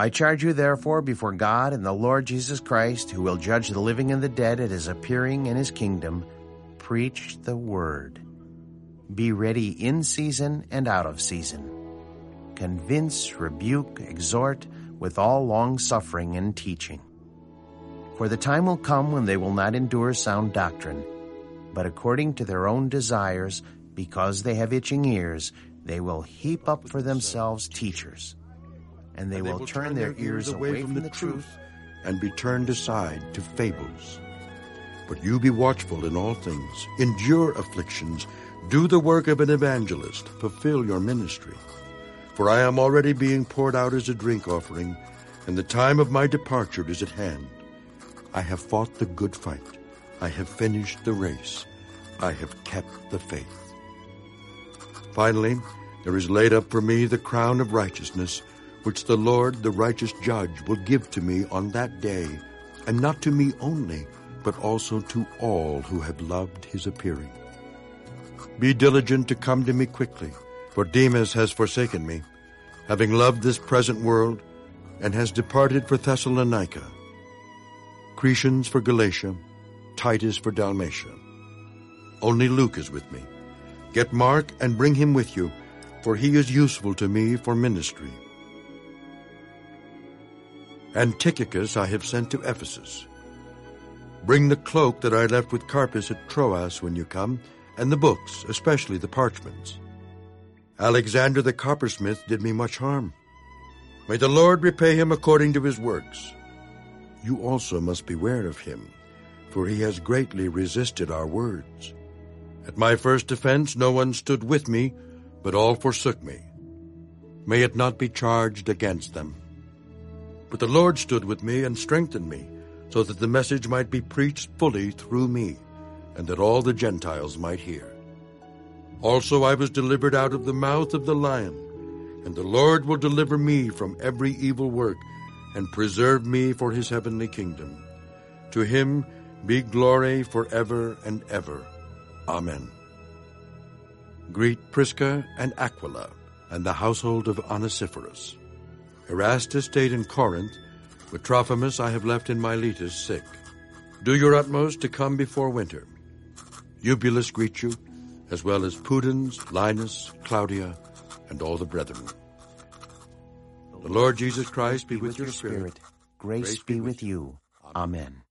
I charge you therefore before God and the Lord Jesus Christ, who will judge the living and the dead at his appearing in his kingdom, preach the word. Be ready in season and out of season. Convince, rebuke, exhort with all long suffering and teaching. For the time will come when they will not endure sound doctrine, but according to their own desires, because they have itching ears, they will heap up for themselves teachers and they, and they will, will turn, turn their, their ears away from, from the truth and be turned aside to fables. But you be watchful in all things, endure afflictions, do the work of an evangelist, fulfill your ministry. For I am already being poured out as a drink offering, and the time of my departure is at hand. I have fought the good fight. I have finished the race. I have kept the faith. Finally, there is laid up for me the crown of righteousness, which the Lord, the righteous judge, will give to me on that day, and not to me only, but also to all who have loved his appearing. Be diligent to come to me quickly, for Demas has forsaken me, having loved this present world, and has departed for Thessalonica. Crescens for Galatia, Titus for Dalmatia. Only Luke is with me. Get Mark and bring him with you, for he is useful to me for ministry. And Tychicus I have sent to Ephesus. Bring the cloak that I left with Carpus at Troas when you come, and the books, especially the parchments. Alexander the coppersmith did me much harm. May the Lord repay him according to his works. You also must beware of him, for he has greatly resisted our words. At my first offense no one stood with me, but all forsook me. May it not be charged against them. But the Lord stood with me and strengthened me, so that the message might be preached fully through me, and that all the Gentiles might hear. Also I was delivered out of the mouth of the lion, and the Lord will deliver me from every evil work, and preserve me for his heavenly kingdom. To him be glory forever and ever. Amen. Greet Prisca and Aquila, and the household of Onesiphorus. Erastus stayed in Corinth, but Trophimus I have left in Miletus sick. Do your utmost to come before winter. Eubulus greet you, as well as Pudens, Linus, Claudia, and all the brethren. The Lord Jesus Christ be with your spirit. Grace be with you. Amen.